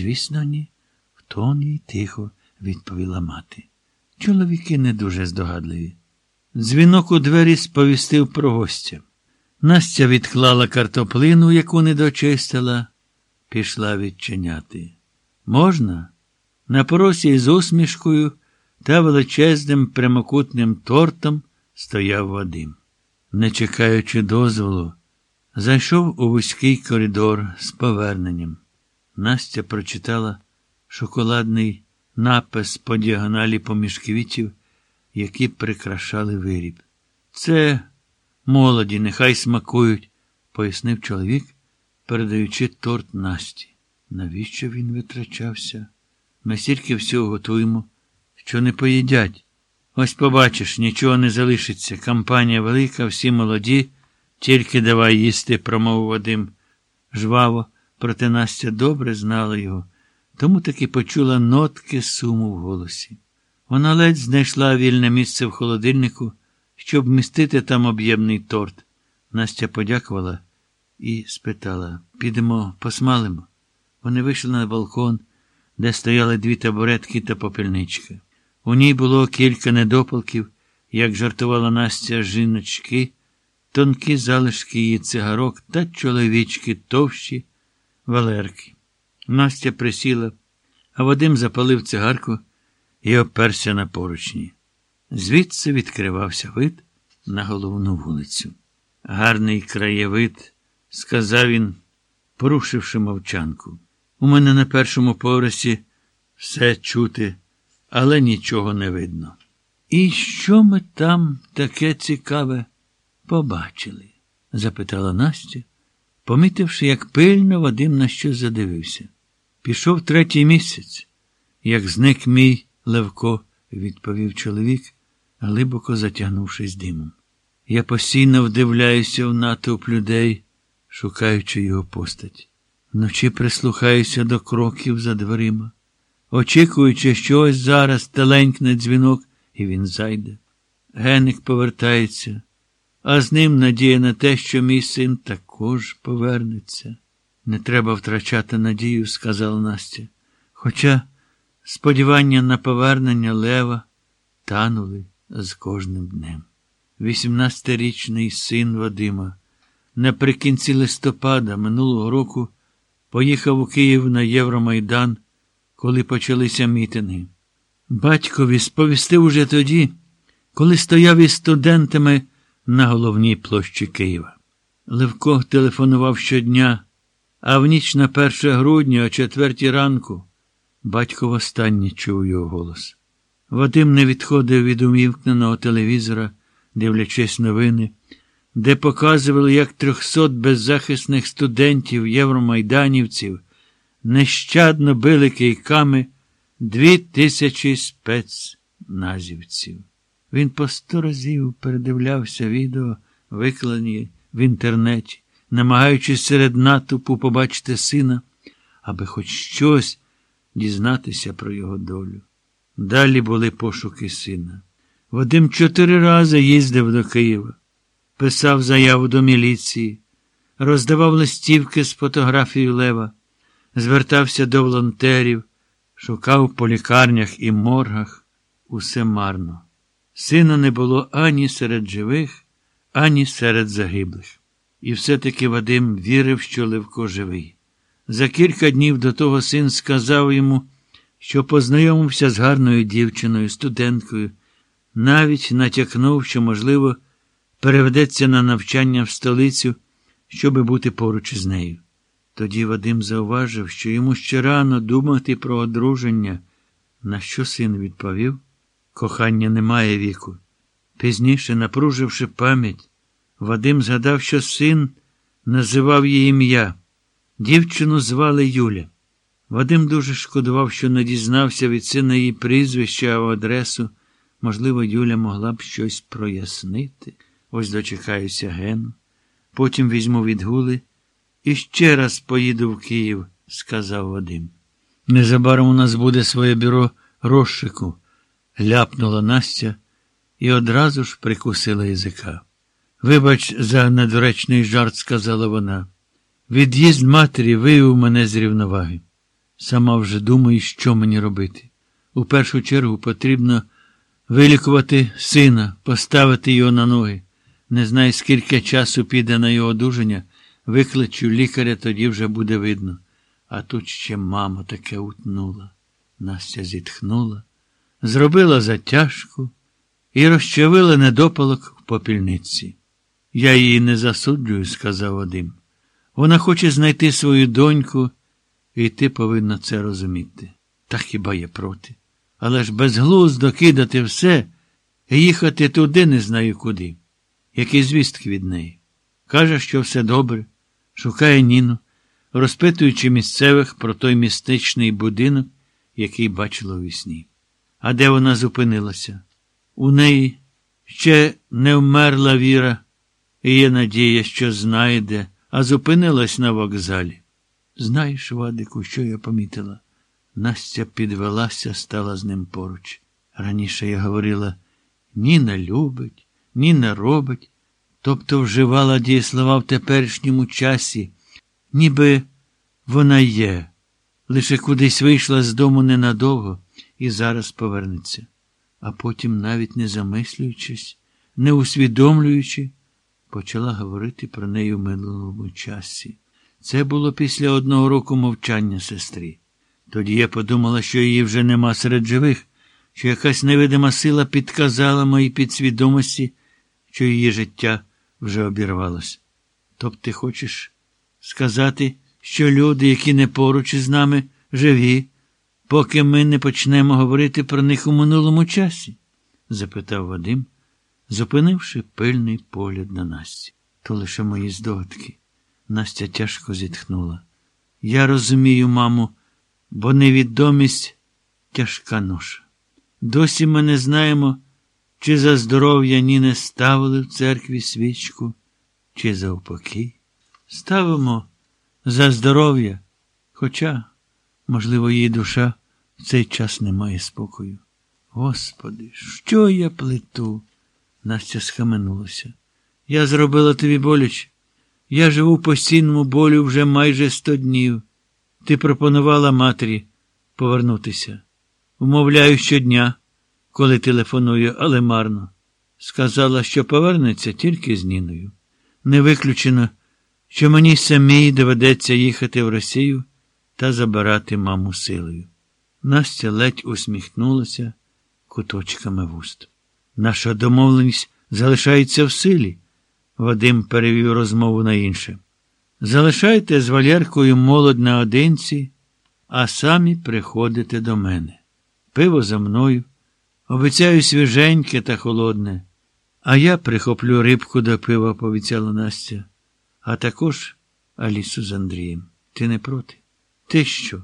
Звісно, ні. В тоні й тихо відповіла мати. Чоловіки не дуже здогадливі. Дзвінок у двері сповістив про гостя. Настя відклала картоплину, яку не дочистила, пішла відчиняти. Можна? На поросі з усмішкою та величезним прямокутним тортом стояв Вадим. Не чекаючи дозволу, зайшов у вузький коридор з поверненням. Настя прочитала шоколадний напис по діагоналі поміж квітів, які прикрашали виріб. Це молоді, нехай смакують, пояснив чоловік, передаючи торт Насті. Навіщо він витрачався? Ми стільки всього готуємо, що не поїдять. Ось побачиш, нічого не залишиться. Кампанія велика, всі молоді, тільки давай їсти, промовив Вадим. Жваво, проте Настя добре знала його, тому таки почула нотки суму в голосі. Вона ледь знайшла вільне місце в холодильнику, щоб вмістити там об'ємний торт. Настя подякувала і спитала підемо посмалимо. Вони вийшли на балкон, де стояли дві табуретки та попільничка. У ній було кілька недопалків, як жартувала Настя жіночки, тонкі залишки її цигарок та чоловічки товщі валерки. Настя присіла, а Вадим запалив цигарку і оперся на поручні. Звідси відкривався вид на головну вулицю. Гарний краєвид, сказав він, порушивши мовчанку. У мене на першому поверсі все чути, але нічого не видно. І що ми там таке цікаве побачили? запитала Настя, помітивши, як пильно Вадим на що задивився. Пішов третій місяць, як зник мій Левко, відповів чоловік, глибоко затягнувшись димом. Я постійно вдивляюся в натовп людей, шукаючи його постать. Вночі прислухаюся до кроків за дверима, очікуючи, що ось зараз теленькне дзвінок, і він зайде. Геник повертається, а з ним надія на те, що мій син також повернеться. Не треба втрачати надію, сказала Настя. Хоча сподівання на повернення Лева танули з кожним днем. Вісімнадцятирічний син Вадима наприкінці листопада минулого року поїхав у Київ на Євромайдан, коли почалися мітинги. Батькові сповістив уже тоді, коли стояв із студентами на головній площі Києва. Левко телефонував щодня, а в ніч на 1 грудня, о четвертій ранку, батько востаннє чув його голос. Вадим не відходив від умівкненого телевізора, дивлячись новини, де показували, як трьохсот беззахисних студентів, євромайданівців, нещадно били кийками дві тисячі спецназівців. Він по сто разів передивлявся відео, викладені в інтернеті, намагаючись серед натовпу побачити сина, аби хоч щось дізнатися про його долю. Далі були пошуки сина. Вадим чотири рази їздив до Києва, писав заяву до міліції, роздавав листівки з фотографією Лева, звертався до волонтерів, шукав по лікарнях і моргах усе марно. Сина не було ані серед живих, ані серед загиблих. І все-таки Вадим вірив, що Левко живий. За кілька днів до того син сказав йому, що познайомився з гарною дівчиною, студенткою, навіть натякнув, що, можливо, переведеться на навчання в столицю, щоби бути поруч із нею. Тоді Вадим зауважив, що йому ще рано думати про одруження, на що син відповів кохання немає віку. Пізніше, напруживши пам'ять, Вадим згадав, що син називав її ім'я. Дівчину звали Юля. Вадим дуже шкодував, що не дізнався від сина її прізвища або адресу. Можливо, Юля могла б щось прояснити. Ось дочекаюся Гену. Потім візьму відгули і ще раз поїду в Київ, сказав Вадим. Незабаром у нас буде своє бюро розшику, ляпнула Настя і одразу ж прикусила язика. Вибач, за недоречний жарт, сказала вона. Від'їзд матері вивів мене з рівноваги. Сама вже думаю, що мені робити. У першу чергу потрібно вилікувати сина, поставити його на ноги. Не знаю, скільки часу піде на його одужання, викличу лікаря, тоді вже буде видно. А тут ще мама таке утнула. Настя зітхнула, зробила затяжку і розчавила недопалок в попільниці. Я її не засуджую, сказав Вадим. Вона хоче знайти свою доньку, і ти повинна це розуміти. Та хіба є проти? Але ж безглуздо кидати все і їхати туди не знаю куди. Які звістки від неї. Каже, що все добре, шукає Ніну, розпитуючи місцевих про той містичний будинок, який бачила у вісні. А де вона зупинилася? У неї ще не вмерла віра, і є надія, що знайде, а зупинилась на вокзалі. Знаєш, Вадику, що я помітила? Настя підвелася, стала з ним поруч. Раніше я говорила Ніна любить, Ніна робить, тобто вживала дієслова в теперішньому часі, ніби вона є, лише кудись вийшла з дому ненадовго і зараз повернеться, а потім, навіть не замислюючись, не усвідомлюючи, почала говорити про неї в минулому часі. Це було після одного року мовчання сестри. Тоді я подумала, що її вже нема серед живих, що якась невидима сила підказала моїй підсвідомості, що її життя вже обірвалось. Тобто ти хочеш сказати, що люди, які не поруч із нами, живі, поки ми не почнемо говорити про них у минулому часі? запитав Вадим, зупинивши пильний погляд на Насті. То лише мої здогадки. Настя тяжко зітхнула. Я розумію, маму, бо невідомість тяжка ноша. Досі ми не знаємо, чи за здоров'я Ніни ставили в церкві свічку, чи за упокій. Ставимо за здоров'я, хоча, можливо, її душа в цей час не має спокою. Господи, що я плету? Настя схаменулася. Я зробила тобі боляче. Я живу в постійному болю вже майже сто днів. Ти пропонувала матері повернутися. Умовляю щодня, коли телефоную, але марно. Сказала, що повернеться тільки з Ніною. Не виключено, що мені самій доведеться їхати в Росію та забирати маму силою. Настя ледь усміхнулася куточками вуст. Наша домовленість залишається в силі. Вадим перевів розмову на інше. Залишайте з Валеркою молодь наодинці, а самі приходите до мене. Пиво за мною. Обіцяю свіженьке та холодне. А я прихоплю рибку до пива, пообіцяла Настя. А також Алісу з Андрієм. Ти не проти? Ти що?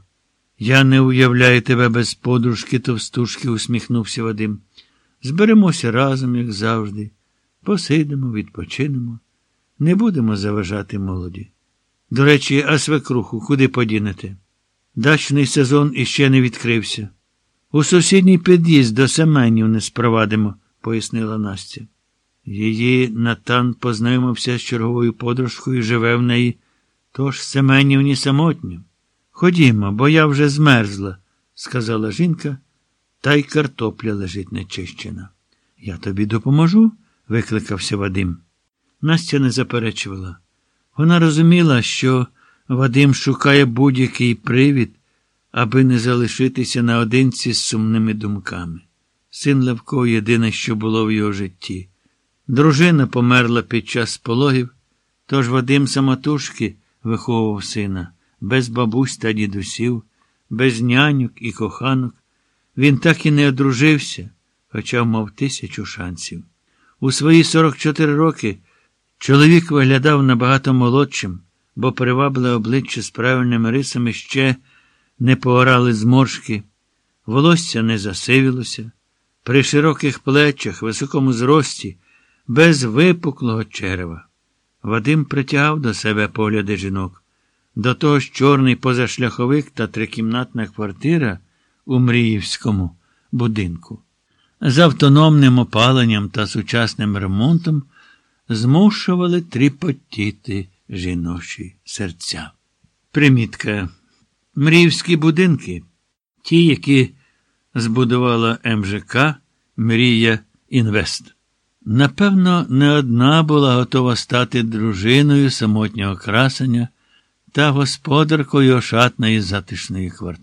Я не уявляю тебе без подружки товстушки, усміхнувся Вадим. Зберемося разом, як завжди. Посидимо, відпочинемо. Не будемо заважати молоді. До речі, а свекруху куди подінете? Дачний сезон іще не відкрився. У сусідній під'їзд до Семенів не спровадимо, пояснила Настя. Її Натан познайомився з черговою подружкою і живе в неї, тож Семенівні самотньо. Ходімо, бо я вже змерзла, сказала жінка, та й картопля лежить нечищена. Я тобі допоможу? викликався Вадим. Настя не заперечувала. Вона розуміла, що Вадим шукає будь-який привід, аби не залишитися наодинці з сумними думками. Син Левко єдине, що було в його житті. Дружина померла під час пологів, тож Вадим самотужки виховував сина, без бабусь та дідусів, без няньок і коханок. Він так і не одружився, хоча мав тисячу шансів. У свої 44 роки чоловік виглядав набагато молодшим, бо привабле обличчя з правильними рисами ще не поорали зморшки, волосся не засивілося, при широких плечах, високому зрості, без випуклого черева. Вадим притягав до себе погляди жінок. До того ж чорний позашляховик та трикімнатна квартира у Мріївському будинку з автономним опаленням та сучасним ремонтом змушували тріпотіти жіночі серця. Примітка. Мріївські будинки, ті, які збудувала МЖК Мрія Інвест. Напевно, не одна була готова стати дружиною самотнього красення та господаркою ошатної затишної квартири.